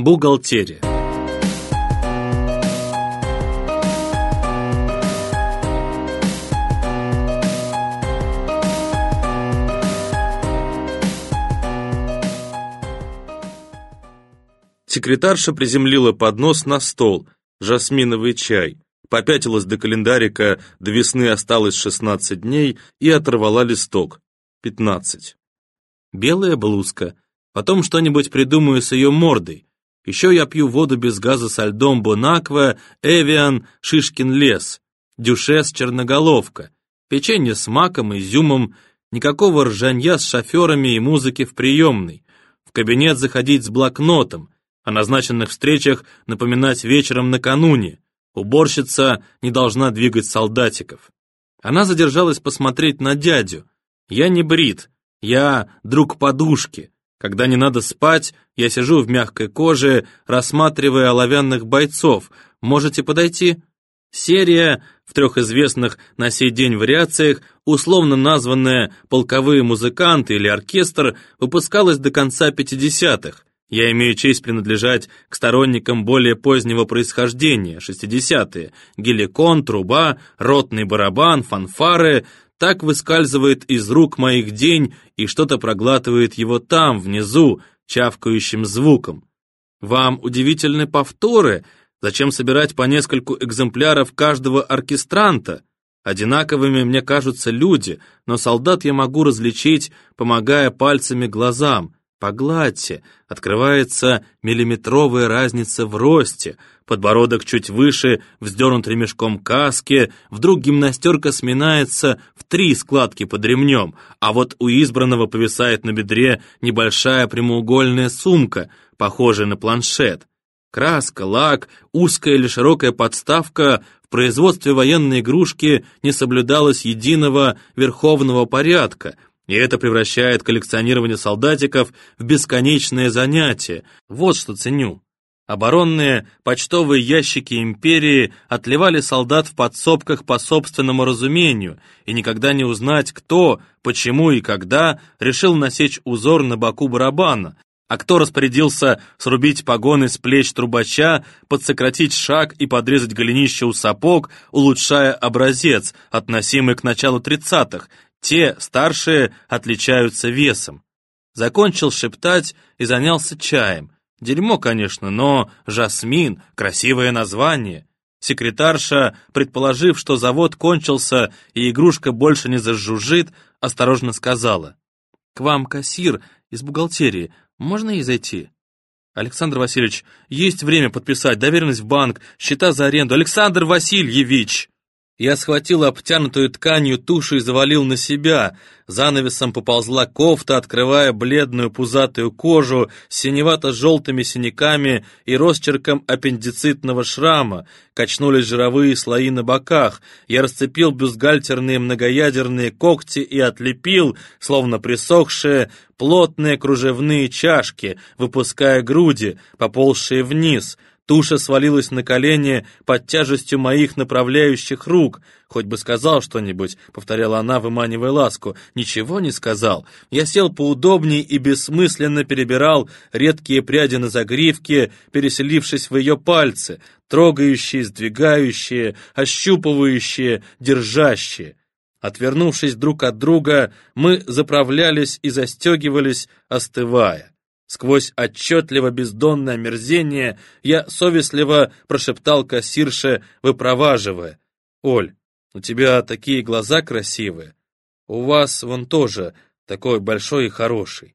Бухгалтерия. Секретарша приземлила поднос на стол, жасминовый чай, попятилась до календарика, до весны осталось 16 дней и оторвала листок. 15. Белая блузка. Потом что-нибудь придумаю с ее мордой. Еще я пью воду без газа со льдом Бонаква, Эвиан, Шишкин лес, Дюшес, Черноголовка, печенье с маком, изюмом, никакого ржанья с шоферами и музыки в приемной. В кабинет заходить с блокнотом, о назначенных встречах напоминать вечером накануне. Уборщица не должна двигать солдатиков. Она задержалась посмотреть на дядю. Я не брит, я друг подушки. Когда не надо спать, я сижу в мягкой коже, рассматривая оловянных бойцов. Можете подойти? Серия в трех известных на сей день вариациях, условно названная «Полковые музыканты» или «Оркестр», выпускалась до конца 50-х. Я имею честь принадлежать к сторонникам более позднего происхождения, 60-е, геликон, труба, ротный барабан, фанфары, так выскальзывает из рук моих день и что-то проглатывает его там, внизу, чавкающим звуком. Вам удивительны повторы? Зачем собирать по нескольку экземпляров каждого оркестранта? Одинаковыми мне кажутся люди, но солдат я могу различить, помогая пальцами глазам. Погладьте, открывается миллиметровая разница в росте, подбородок чуть выше, вздернут ремешком каски, вдруг гимнастерка сминается в три складки под ремнем, а вот у избранного повисает на бедре небольшая прямоугольная сумка, похожая на планшет. Краска, лак, узкая или широкая подставка в производстве военной игрушки не соблюдалось единого верховного порядка — и это превращает коллекционирование солдатиков в бесконечное занятие. Вот что ценю. Оборонные почтовые ящики империи отливали солдат в подсобках по собственному разумению, и никогда не узнать, кто, почему и когда решил насечь узор на боку барабана, а кто распорядился срубить погоны с плеч трубача, подсократить шаг и подрезать голенище у сапог, улучшая образец, относимый к началу тридцатых, те, старшие, отличаются весом. Закончил шептать и занялся чаем. Дерьмо, конечно, но «Жасмин» — красивое название. Секретарша, предположив, что завод кончился и игрушка больше не зажужжит, осторожно сказала. «К вам кассир из бухгалтерии. Можно ей зайти?» «Александр Васильевич, есть время подписать доверенность в банк, счета за аренду. Александр Васильевич!» Я схватил обтянутую тканью тушу и завалил на себя. Занавесом поползла кофта, открывая бледную пузатую кожу с синевато-желтыми синяками и росчерком аппендицитного шрама. Качнулись жировые слои на боках. Я расцепил бюстгальтерные многоядерные когти и отлепил, словно присохшие, плотные кружевные чашки, выпуская груди, поползшие вниз — Туша свалилась на колени под тяжестью моих направляющих рук. «Хоть бы сказал что-нибудь», — повторяла она, выманивая ласку. «Ничего не сказал. Я сел поудобней и бессмысленно перебирал редкие пряди на загривке, переселившись в ее пальцы, трогающие, сдвигающие, ощупывающие, держащие. Отвернувшись друг от друга, мы заправлялись и застегивались, остывая. Сквозь отчетливо бездонное омерзение я совестливо прошептал кассирше, выпроваживая. «Оль, у тебя такие глаза красивые. У вас вон тоже такой большой и хороший».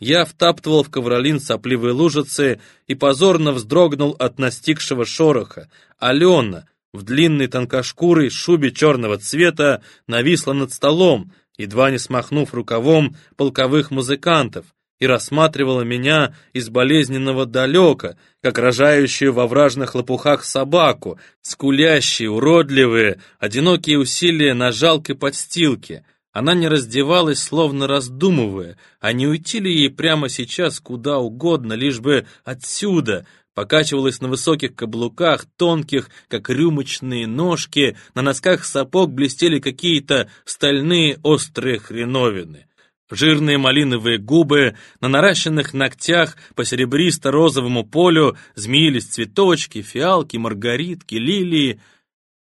Я втаптывал в ковролин сопливые лужицы и позорно вздрогнул от настигшего шороха. Алена в длинной тонкошкурой шубе черного цвета нависла над столом, едва не смахнув рукавом полковых музыкантов и рассматривала меня из болезненного далека, как рожающую во вражных лопухах собаку, скулящие, уродливые, одинокие усилия на жалкой подстилке. Она не раздевалась, словно раздумывая, а не уйти ли ей прямо сейчас куда угодно, лишь бы отсюда, покачивалась на высоких каблуках, тонких, как рюмочные ножки, на носках сапог блестели какие-то стальные острые хреновины. Жирные малиновые губы, на наращенных ногтях по серебристо-розовому полю змеились цветочки, фиалки, маргаритки, лилии.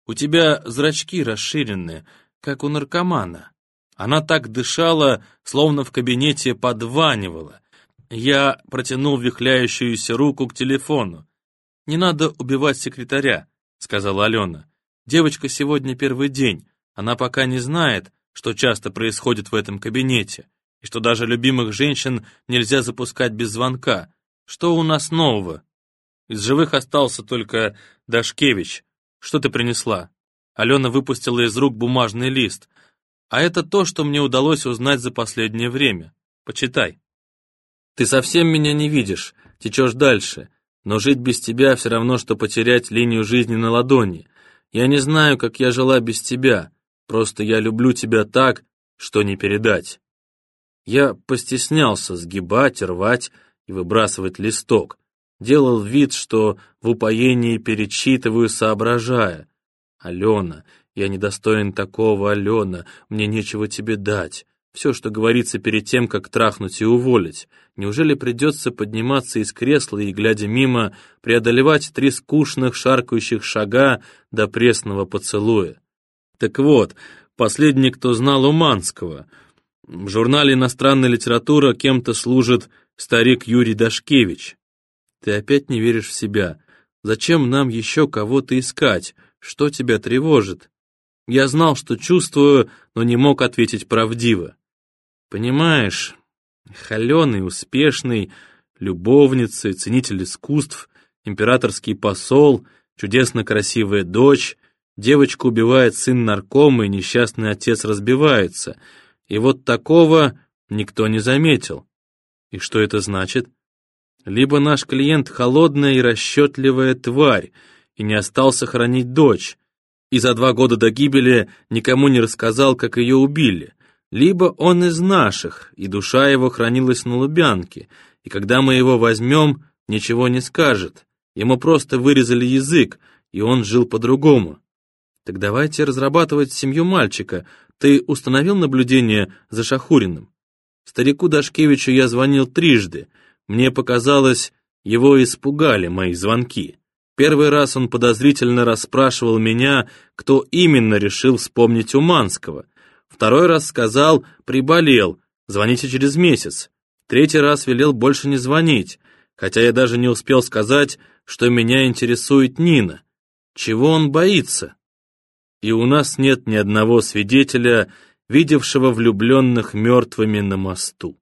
У тебя зрачки расширенные, как у наркомана. Она так дышала, словно в кабинете подванивала. Я протянул вихляющуюся руку к телефону. «Не надо убивать секретаря», — сказала Алена. «Девочка сегодня первый день. Она пока не знает, что часто происходит в этом кабинете и что даже любимых женщин нельзя запускать без звонка. Что у нас нового? Из живых остался только Дашкевич. Что ты принесла? Алена выпустила из рук бумажный лист. А это то, что мне удалось узнать за последнее время. Почитай. Ты совсем меня не видишь, течешь дальше, но жить без тебя все равно, что потерять линию жизни на ладони. Я не знаю, как я жила без тебя, просто я люблю тебя так, что не передать. Я постеснялся сгибать, рвать и выбрасывать листок. Делал вид, что в упоении перечитываю, соображая. «Алена, я недостоин такого, Алена, мне нечего тебе дать. Все, что говорится перед тем, как трахнуть и уволить. Неужели придется подниматься из кресла и, глядя мимо, преодолевать три скучных шаркающих шага до пресного поцелуя? Так вот, последний, кто знал Уманского — в журнале «Иностранная литература» кем-то служит старик Юрий Дашкевич. Ты опять не веришь в себя. Зачем нам еще кого-то искать? Что тебя тревожит? Я знал, что чувствую, но не мог ответить правдиво. Понимаешь, холеный, успешный, любовница, ценитель искусств, императорский посол, чудесно красивая дочь, девочку убивает сын наркома, и несчастный отец разбивается — и вот такого никто не заметил. И что это значит? Либо наш клиент холодная и расчетливая тварь, и не остался хранить дочь, и за два года до гибели никому не рассказал, как ее убили, либо он из наших, и душа его хранилась на Лубянке, и когда мы его возьмем, ничего не скажет, ему просто вырезали язык, и он жил по-другому. Так давайте разрабатывать семью мальчика, ты установил наблюдение за Шахуриным? Старику Дашкевичу я звонил трижды. Мне показалось, его испугали мои звонки. Первый раз он подозрительно расспрашивал меня, кто именно решил вспомнить Уманского. Второй раз сказал «приболел, звоните через месяц». Третий раз велел больше не звонить, хотя я даже не успел сказать, что меня интересует Нина. Чего он боится? И у нас нет ни одного свидетеля, видевшего влюбленных мертвыми на мосту.